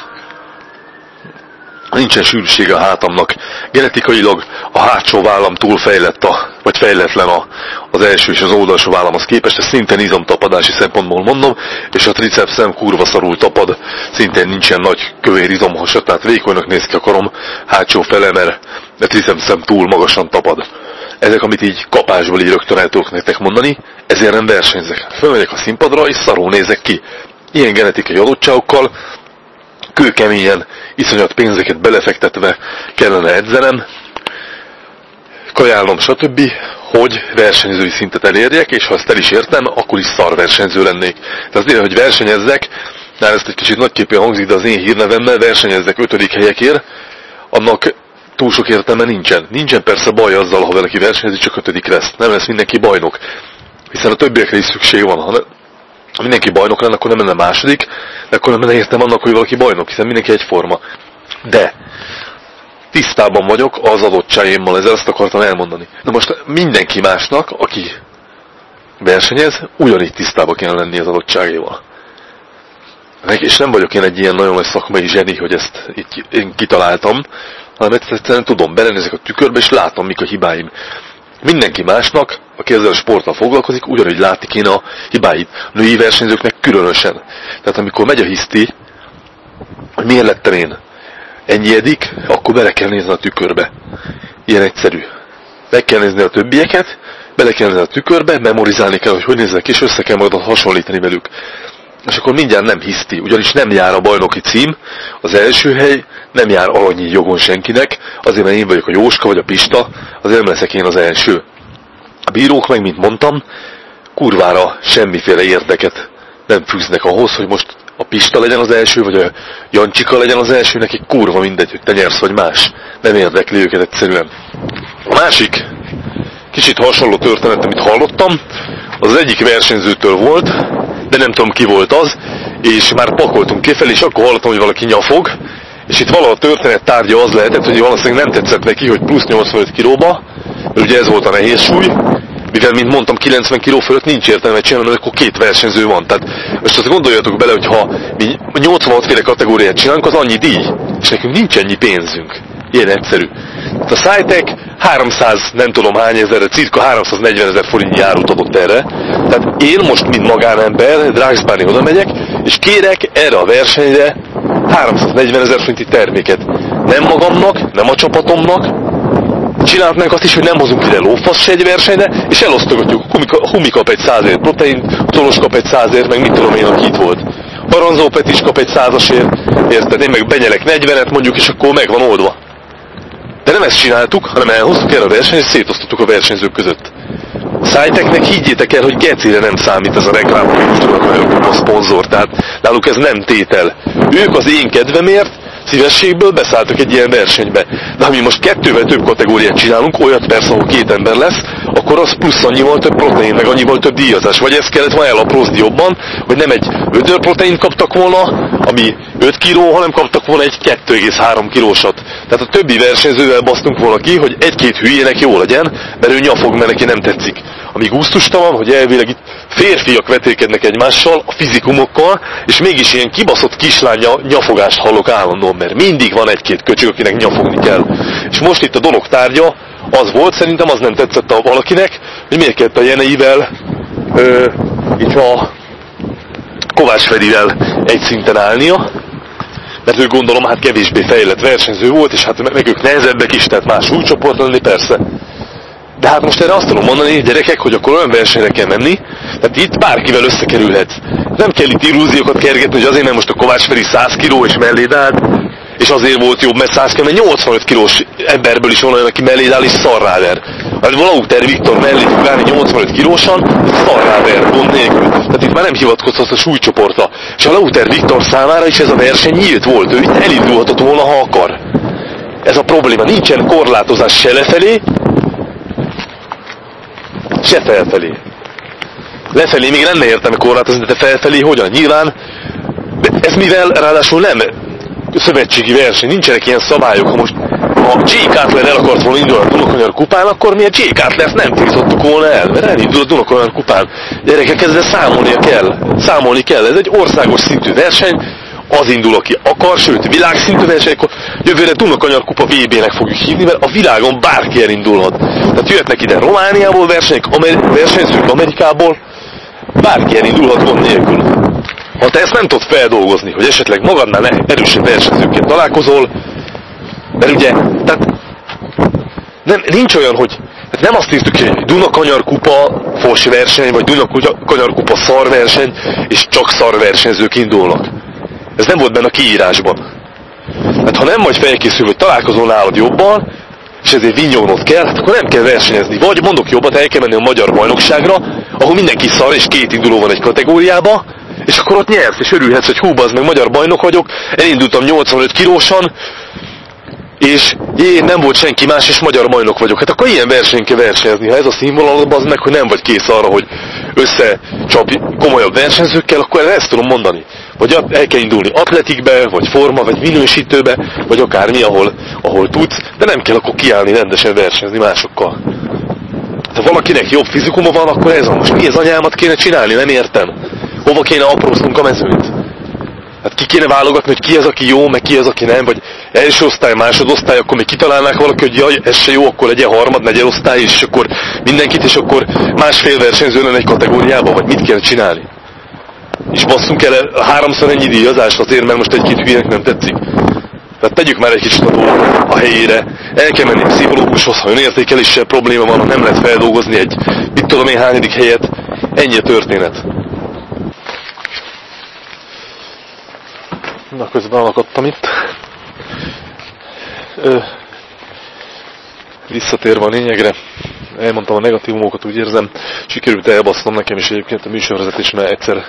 nincsen sűrűsége a hátamnak. Genetikailag a hátsó vállam túl fejlett, a, vagy fejletlen a, az első és az oldalsó vállamhoz képest, ezt szintén izomtapadási szempontból mondom, és a tricepszem kurva szarul tapad, szintén nincsen nagy kövér izomhasa, tehát vékonynak néz ki a karom hátsó fele, mert a tricepszem túl magasan tapad. Ezek, amit így kapásból így rögtön el tudok nektek mondani, ezért nem versenyzek. Fölmegyek a színpadra, és szarul nézek ki. Ilyen genetikai adottságokkal, kőkeményen, iszonyat pénzeket belefektetve kellene edzenem, kajálnom, stb., hogy versenyzői szintet elérjek, és ha ezt el is értem, akkor is szar versenyző lennék. Tehát azért, hogy versenyezzek, már ezt egy kicsit nagyképűen hangzik, de az én hírnevemmel versenyezzek ötödik helyekért, annak túl sok értelme nincsen. Nincsen persze baj azzal, ha valaki versenyezik, csak ötödik lesz. Nem lesz mindenki bajnok. Hiszen a többiekre is szükség van. Ha ha mindenki bajnok lenne, akkor nem lenne második, de akkor nem lenne értem annak, hogy valaki bajnok, hiszen mindenki egyforma. De tisztában vagyok az adottságaimmal, ezzel ezt akartam elmondani. Na most mindenki másnak, aki versenyez, ugyanígy tisztában kell lenni az adottságaival. És nem vagyok én egy ilyen nagyon nagy szakmai zseni, hogy ezt így én kitaláltam, hanem egyszerűen tudom, belenézek a tükörbe, és látom, mik a hibáim. Mindenki másnak, aki ezzel a sporttal foglalkozik, ugyanúgy látni kéne a hibáit. Női versenyzőknek különösen. Tehát amikor megy a hiszti, hogy miért lettem én edik, akkor bele kell nézni a tükörbe. Ilyen egyszerű. Meg kell nézni a többieket, bele kell nézni a tükörbe, memorizálni kell, hogy hogy néznek, és össze kell majd hasonlítani velük. És akkor mindjárt nem hiszti, ugyanis nem jár a bajnoki cím, az első hely nem jár alanyi jogon senkinek, azért mert én vagyok a Jóska vagy a Pista, azért nem leszek én az első. A bírók meg, mint mondtam, kurvára semmiféle érdeket nem fűznek ahhoz, hogy most a Pista legyen az első, vagy a Jancsika legyen az első, neki kurva mindegy, hogy te nyersz, vagy más. Nem érdekli őket egyszerűen. A másik, kicsit hasonló történet, amit hallottam, az egyik versenyzőtől volt, nem tudom ki volt az, és már pakoltunk kifelé, és akkor hallottam, hogy valaki nyafog, és itt valahol a történet tárgya az lehetett, hogy valószínűleg nem tetszett neki, hogy plusz 85 kilóba, mert ugye ez volt a nehéz súly, mivel, mint mondtam, 90 kg fölött nincs értelme csinálni, mert akkor két versenyző van. Tehát most azt gondoljatok bele, hogy ha mi 86 féle kategóriát csinálunk, az annyi díj, és nekünk nincs ennyi pénzünk. Ilyen egyszerű. Tehát a Szájtek 300, nem tudom hány ezerre, cirka 340 ezer forintnyi árut adott erre. Tehát én most, mint magánember, Dragsbáni oda megyek, és kérek erre a versenyre 340 ezer forinti terméket. Nem magamnak, nem a csapatomnak, csinálhatnánk azt is, hogy nem hozunk ide lófasz se egy versenyre, és elosztogatjuk. A Humi kap egy százért protein, Tolos kap egy százért, meg mit tudom én, aki itt volt. Aranzó is kap egy százasért, érted? Én meg benyelek 40-et mondjuk, és akkor megvan oldva. De nem ezt csináltuk, hanem elhoztuk el a versenyt, és szétosztottuk a versenyzők között. A szájteknek higgyétek el, hogy gecére nem számít ez a reklám, hogy most a szponzor, tehát náluk ez nem tétel. Ők az én kedvemért szívességből beszálltak egy ilyen versenybe. De ha mi most kettővel több kategóriát csinálunk, olyat persze, ahol két ember lesz, akkor az plusz annyival több protein, meg annyival több díjazás. Vagy ez kellett volna elaprózni jobban, hogy nem egy 5 protein kaptak volna, ami 5 kg, hanem kaptak volna egy 2,3 kilósat. Tehát a többi versenyzővel basztunk volna ki, hogy egy-két hülyének jó legyen, mert ő nyafog, mert neki nem tetszik. Ami gusztustalan, hogy elvileg itt férfiak vetékednek egymással, a fizikumokkal, és mégis ilyen kibaszott kislánya nyafogást hallok állandóan, mert mindig van egy-két köcsög, akinek nyafogni kell. És most itt a dolog tárgya az volt, szerintem az nem tetszett a valakinek, hogy miért kellett a Jeneivel, ö, így a Kovács Ferivel egy szinten állnia, mert ő gondolom hát kevésbé fejlett versenyző volt, és hát meg ők nehezebbek is, tehát más újcsoport lenni persze. De hát most erre azt tudom mondani, gyerekek, hogy akkor olyan versenyre kell menni, tehát itt bárkivel összekerülhetsz. Nem kell itt illúziókat kergetni, hogy azért, mert most a Kovács Feri 100 kiló és melléd állt, és azért volt jobb, mert 100 km, 85 kilós emberből is van olyan, aki melléd áll és szarráver. Hát Valauter Viktor mellé fog állni 85 kilósan, szarrá ver, gond nélkül. Tehát itt már nem hivatkozhat a súlycsoportra. És a Lauter Viktor számára is ez a verseny nyílt volt. Ő itt elindulhatott volna, ha akar. Ez a probléma. Nincsen korlátozás se lefelé, se felfelé. Lefelé még lenne értelme korlátozni, de felfelé hogyan? Nyilván, de ez mivel ráadásul nem szövetségi verseny, nincsenek ilyen szabályok, ha most ha Jay Cutler el akart volna indulni a Dunakanyar kupán, akkor mi a Jay Cutler-t nem tiltottuk volna el, mert elindul a Dunakanyar kupán. Gyerekek, ezzel számolnia kell. Számolni kell. Ez egy országos szintű verseny, az indul, aki akar, sőt, világszintű verseny, akkor jövőre Dunakanyar kupa VB-nek fogjuk hívni, mert a világon bárki elindulhat. Tehát jöhetnek ide Romániából versenyek, Amer versenyzők Amerikából, bárki elindulhat gond nélkül. Ha te ezt nem tudod feldolgozni, hogy esetleg magadnál erősebb versenyzőkkel találkozol, mert ugye, tehát nem, nincs olyan, hogy hát nem azt írtuk hogy Dunakanyar kupa fos verseny, vagy Dunakanyar kupa szarverseny, és csak szarversenyzők indulnak. Ez nem volt benne a kiírásban. Hát ha nem vagy felkészül, hogy találkozol nálad jobban, és ezért vinyognod kell, hát akkor nem kell versenyezni. Vagy mondok jobbat, el kell menni a magyar bajnokságra, ahol mindenki szar, és két induló van egy kategóriába, és akkor ott nyersz, és örülhetsz, hogy hú, az meg magyar bajnok vagyok, elindultam 85 kilósan, és én nem volt senki más, és magyar bajnok vagyok. Hát akkor ilyen versenyt kell versenyezni. Ha ez a színvonal, az meg, hogy nem vagy kész arra, hogy összecsapj komolyabb versenyzőkkel, akkor ezt tudom mondani. Vagy el kell indulni atletikbe, vagy forma, vagy minősítőbe, vagy akármi, ahol, ahol tudsz, de nem kell akkor kiállni rendesen versenyezni másokkal. Ha valakinek jobb fizikuma van, akkor ez a most mi az anyámat kéne csinálni, nem értem. Hova kéne apróznunk a mezőnyt? Hát ki kéne válogatni, hogy ki az, aki jó, meg ki az, aki nem, vagy első osztály, másodosztály, akkor még kitalálnák valaki, hogy jaj, ez se jó, akkor legyen harmad, negyed osztály, és akkor mindenkit, és akkor másfél versenyző lenne egy kategóriába, vagy mit kell csinálni? És basszunk el háromszor ennyi díjazást azért, mert most egy-két hülyének nem tetszik. Tehát tegyük már egy kicsit a a helyére. El kell menni pszichológushoz, ha önértékeléssel probléma van, ha nem lehet feldolgozni egy, mit tudom én, hányadik helyet. Ennyi a történet. Na, közben alakadtam itt. Ö, visszatérve a lényegre, elmondtam a negatívumokat, úgy érzem, sikerült elbasznom nekem is egyébként a műsorvezetés, mert egyszer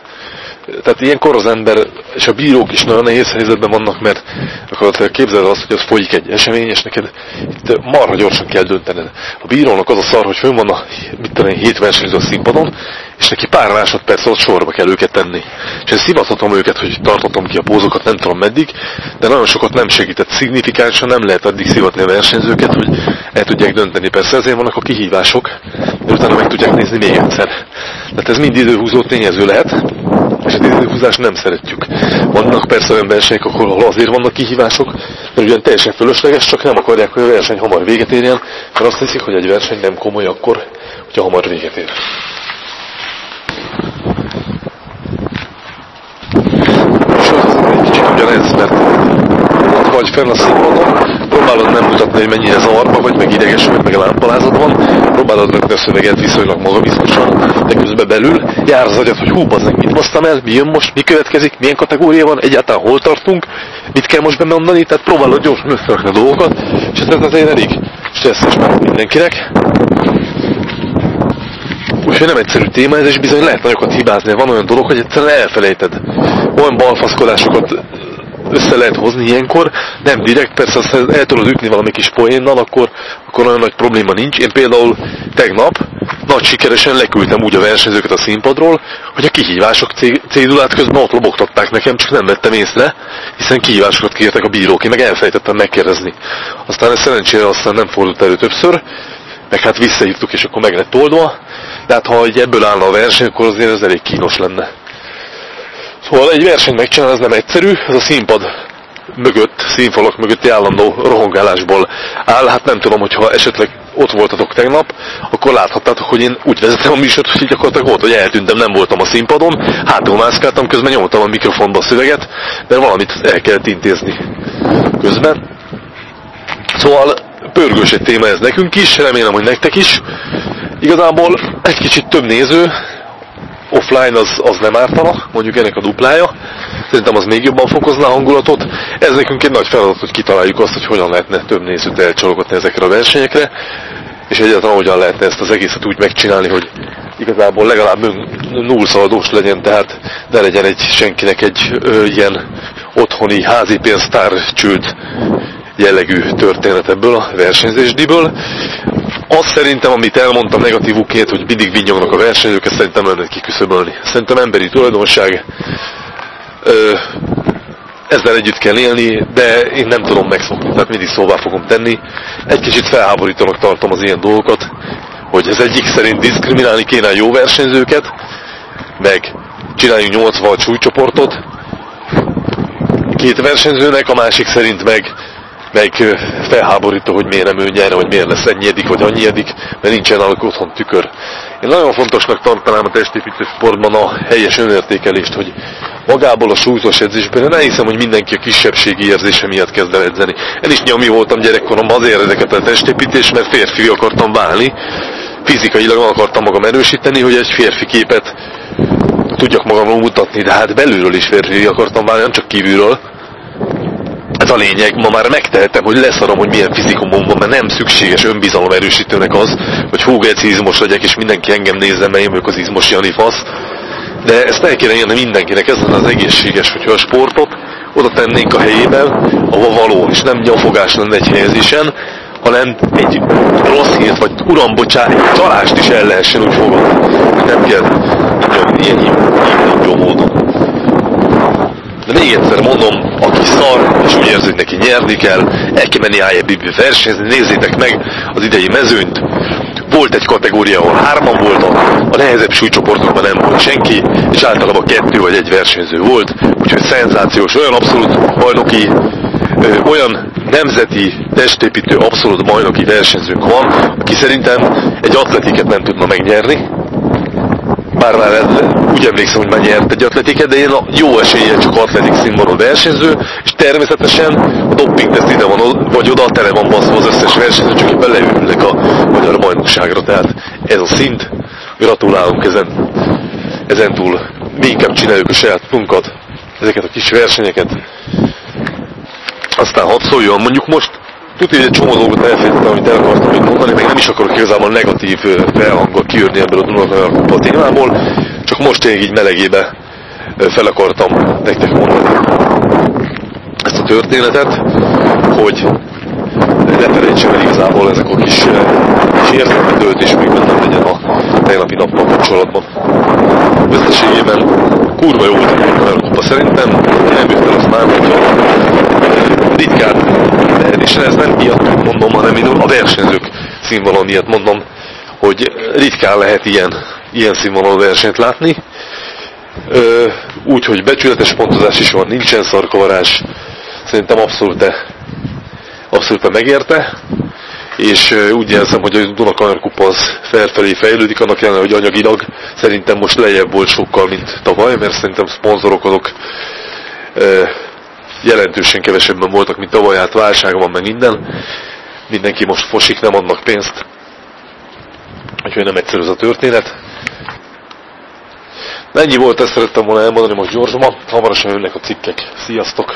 tehát ilyenkor az ember, és a bírók is nagyon nehéz helyzetben vannak, mert akkor képzeld azt, hogy az folyik egy esemény, és neked itt marha gyorsan kell döntened. A bírónak az a szar, hogy fönn van a, mit tudom, hét versenyző a színpadon, és neki pár másodperc alatt sorba kell őket tenni. És én szivathatom őket, hogy tartottam ki a pózokat, nem tudom meddig, de nagyon sokat nem segített. Szignifikánsan nem lehet addig szivatni a versenyzőket, hogy el tudják dönteni. Persze ezért vannak a kihívások, de utána meg tudják nézni még egyszer. Tehát ez mind időhúzó tényező lehet, és az időhúzást nem szeretjük. Vannak persze olyan versenyek, ahol azért vannak kihívások, mert ugyan teljesen fölösleges, csak nem akarják, hogy a verseny hamar véget érjen, mert azt hiszik, hogy egy verseny nem komoly akkor, hogyha hamar véget ér. És az egy kicsit ugyanez, mert ott vagy fenn a színpadon, próbálod nem mutatni, hogy mennyire zavarba vagy, meg ideges vagy, meg lámpalázat van, próbálod rakni a szöveget viszonylag magabiztosan, de közben belül jár az agyat, hogy hú, bazdmeg, mit basztam el, mi jön most, mi következik, milyen kategória van, egyáltalán hol tartunk, mit kell most bemondani, tehát próbálod gyorsan összerakni a dolgokat, és ez azért elég stresszes már mindenkinek. Úgyhogy nem egyszerű téma ez, és bizony lehet nagyokat hibázni. Van olyan dolog, hogy egyszerűen elfelejted. Olyan balfaszkodásokat össze lehet hozni ilyenkor, nem direkt, persze azt el tudod ütni valami kis poénnal, akkor, akkor olyan nagy probléma nincs. Én például tegnap nagy sikeresen leküldtem úgy a versenyzőket a színpadról, hogy a kihívások cédulát közben ott lobogtatták nekem, csak nem vettem észre, hiszen kihívásokat kértek a bírók, én meg elfejtettem megkérdezni. Aztán ez szerencsére aztán nem fordult elő többször, meg hát visszaírtuk, és akkor meg lett oldva, de hát ha ebből állna a verseny, akkor azért ez elég kínos lenne. Szóval egy versenyt megcsinálni, ez nem egyszerű, ez a színpad mögött, színfalak mögötti állandó rohongálásból áll. Hát nem tudom, hogyha esetleg ott voltatok tegnap, akkor láthattátok, hogy én úgy vezetem a műsort, hogy gyakorlatilag volt, hogy eltűntem, nem voltam a színpadon, hátul mászkáltam, közben nyomtam a mikrofonba a szöveget, de valamit el kellett intézni közben. Szóval pörgős egy téma ez nekünk is, remélem, hogy nektek is. Igazából egy kicsit több néző, offline az, az nem ártana, mondjuk ennek a duplája. Szerintem az még jobban fokozná a hangulatot. Ez nekünk egy nagy feladat, hogy kitaláljuk azt, hogy hogyan lehetne több nézőt elcsalogatni ezekre a versenyekre. és egyáltalán hogyan lehetne ezt az egészet úgy megcsinálni, hogy igazából legalább nullszaldós legyen, tehát ne legyen egy senkinek egy ö, ilyen otthoni házi pénztár csőd jellegű történet ebből a versenyzésdiből. Azt szerintem, amit elmondtam negatívukként, hogy mindig vinyognak a versenyzők, ezt szerintem nem lehet kiküszöbölni. Szerintem emberi tulajdonság, ö, ezzel együtt kell élni, de én nem tudom megszokni, tehát mindig szóvá fogom tenni. Egy kicsit felháborítónak tartom az ilyen dolgokat, hogy ez egyik szerint diszkriminálni kéne a jó versenyzőket, meg csináljunk 80 súlycsoportot két versenyzőnek, a másik szerint meg meg felháborító, hogy miért nem ő nyer, hogy miért lesz edik, vagy annyi mert nincsen náluk otthon tükör. Én nagyon fontosnak tartanám a testépítő sportban a helyes önértékelést, hogy magából a súlyos edzésben nem hiszem, hogy mindenki a kisebbségi érzése miatt kezd el edzeni. Én is nyomni voltam gyerekkoromban azért érdekelt a testépítés, mert férfi akartam válni. Fizikailag akartam magam erősíteni, hogy egy férfi képet tudjak magamról mutatni, de hát belülről is férfi akartam válni, nem csak kívülről. A lényeg, ma már megtehetem, hogy leszarom, hogy milyen fizikumom van, mert nem szükséges önbizalom erősítőnek az, hogy hú, egy izmos legyek, és mindenki engem nézze, mert én vagyok az izmos Jani fasz. De ezt el kéne érni mindenkinek, ez az egészséges, hogyha a sportot oda tennénk a helyében, ahova való, és nem nyafogás lenne egy helyezésen, hanem egy rossz hírt, vagy uram, bocsánat, egy csalást is el lehessen úgy fogadni. Nem kell ilyen, ilyen, ilyen, ilyen módon. De még egyszer mondom, aki szar, és úgy érzi, hogy neki nyerni kell, el kell menni IFBB versenyezni, nézzétek meg az idei mezőnyt. Volt egy kategória, ahol hárman voltak, a nehezebb súlycsoportokban nem volt senki, és általában kettő vagy egy versenyző volt, úgyhogy szenzációs, olyan abszolút bajnoki, olyan nemzeti testépítő abszolút bajnoki versenyzők van, aki szerintem egy atletiket nem tudna megnyerni, bár már úgy emlékszem, hogy már nyert egy atletiket, de én a jó esélye csak atletik színvonal versenyző, és természetesen a dopping teszt ide van, vagy oda tele van baszva az összes versenyző, csak éppen leülnek a magyar bajnokságra, tehát ez a szint, gratulálunk ezen, ezen túl, mi inkább csináljuk a saját munkat, ezeket a kis versenyeket, aztán hadd szóljon, mondjuk most Tudja, hogy egy csomó dolgot elfelejtettem, amit el akartam mondani, még nem is akarok igazából negatív felhangot kijönni ebből a Dunakajar kupa témából, most én így melegébe fel akartam nektek mondani ezt a történetet, hogy ne felejtsem el igazából ezek a kis, kis érzelmi töltés még bennem legyen a tegnapi nappal kapcsolatban. Összességében kurva jó volt a kupa szerintem, nem jött el azt már, hogyha ritkán és ez nem miatt mondom, hanem én a versenyzők színvonal miatt mondom, hogy ritkán lehet ilyen, ilyen színvonalú versenyt látni. Úgy, hogy becsületes pontozás is van, nincsen szarkavarás, szerintem abszolút abszolút megérte, és úgy érzem, hogy a Dunakanyar kupa az felfelé fejlődik, annak ellenére, hogy anyagilag szerintem most lejjebb volt sokkal, mint tavaly, mert szerintem szponzorok azok jelentősen kevesebben voltak, mint tavaly, hát válság van meg minden. Mindenki most fosik, nem adnak pénzt. Úgyhogy nem egyszerű ez a történet. Ennyi volt, ezt szerettem volna elmondani most gyorsban. Hamarosan jönnek a cikkek. Sziasztok!